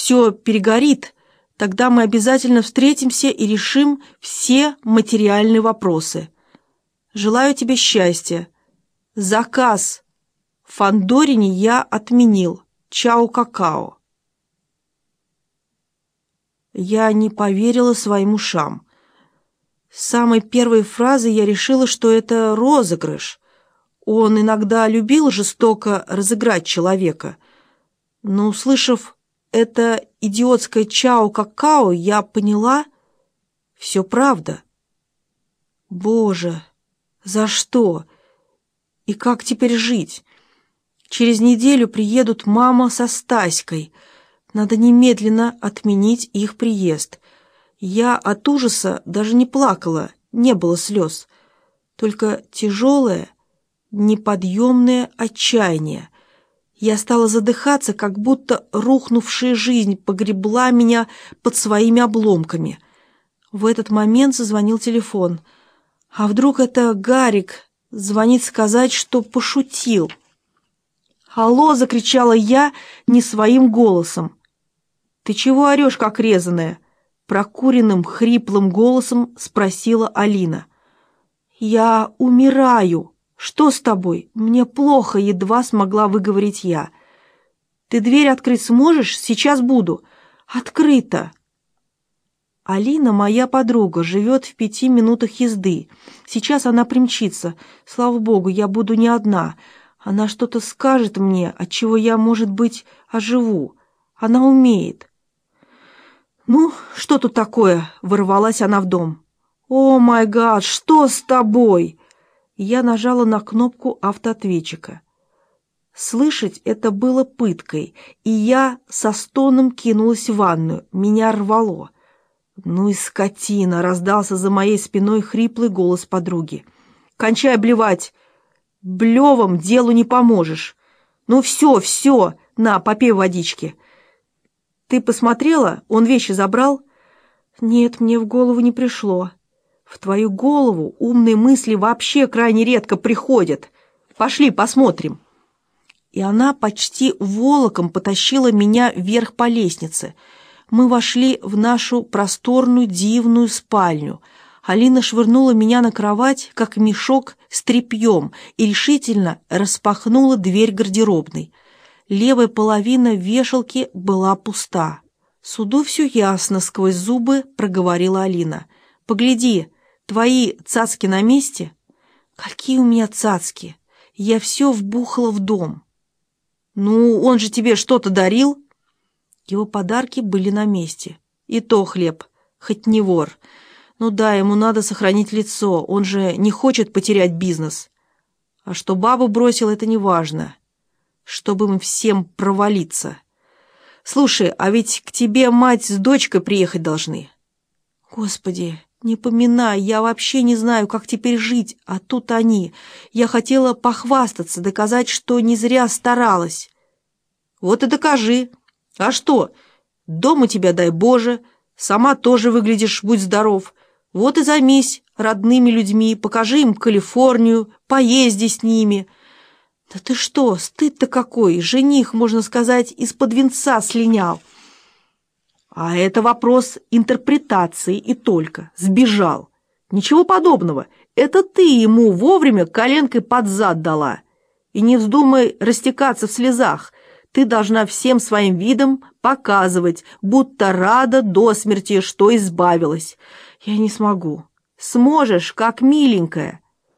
все перегорит, тогда мы обязательно встретимся и решим все материальные вопросы. Желаю тебе счастья. Заказ в Фандорине я отменил. Чао-какао. Я не поверила своим ушам. С самой первой фразы я решила, что это розыгрыш. Он иногда любил жестоко разыграть человека. Но, услышав это идиотское чао-какао, я поняла, все правда. Боже, за что? И как теперь жить? Через неделю приедут мама со Стаськой. Надо немедленно отменить их приезд. Я от ужаса даже не плакала, не было слез. Только тяжелое, неподъемное отчаяние. Я стала задыхаться, как будто рухнувшая жизнь погребла меня под своими обломками. В этот момент зазвонил телефон. А вдруг это Гарик звонит сказать, что пошутил? «Алло!» — закричала я не своим голосом. «Ты чего орешь, как резаная?» прокуренным хриплым голосом спросила Алина. «Я умираю. Что с тобой? Мне плохо», — едва смогла выговорить я. «Ты дверь открыть сможешь? Сейчас буду». «Открыто». Алина моя подруга, живет в пяти минутах езды. Сейчас она примчится. Слава богу, я буду не одна. Она что-то скажет мне, от чего я, может быть, оживу. Она умеет. «Ну, что тут такое?» — ворвалась она в дом. «О, май гад, что с тобой?» Я нажала на кнопку автоответчика. Слышать это было пыткой, и я со стоном кинулась в ванную. Меня рвало. «Ну и скотина!» — раздался за моей спиной хриплый голос подруги. «Кончай блевать! Блевом делу не поможешь! Ну все, все! На, попей водички!» Ты посмотрела? Он вещи забрал? Нет, мне в голову не пришло. В твою голову умные мысли вообще крайне редко приходят. Пошли, посмотрим. И она почти волоком потащила меня вверх по лестнице. Мы вошли в нашу просторную дивную спальню. Алина швырнула меня на кровать, как мешок с тряпьем, и решительно распахнула дверь гардеробной. Левая половина вешалки была пуста. «Суду все ясно», — сквозь зубы проговорила Алина. «Погляди, твои цацки на месте?» «Какие у меня цацки? Я все вбухала в дом». «Ну, он же тебе что-то дарил?» Его подарки были на месте. И то хлеб, хоть не вор. Ну да, ему надо сохранить лицо, он же не хочет потерять бизнес. А что бабу бросил, это не важно чтобы им всем провалиться. Слушай, а ведь к тебе мать с дочкой приехать должны. Господи, не поминай, я вообще не знаю, как теперь жить, а тут они. Я хотела похвастаться, доказать, что не зря старалась. Вот и докажи. А что? Дом у тебя, дай Боже, сама тоже выглядишь, будь здоров. Вот и займись родными людьми, покажи им Калифорнию, поезди с ними — «Да ты что, стыд-то какой! Жених, можно сказать, из-под венца слинял!» «А это вопрос интерпретации и только. Сбежал. Ничего подобного. Это ты ему вовремя коленкой под зад дала. И не вздумай растекаться в слезах. Ты должна всем своим видом показывать, будто рада до смерти, что избавилась. Я не смогу. Сможешь, как миленькая.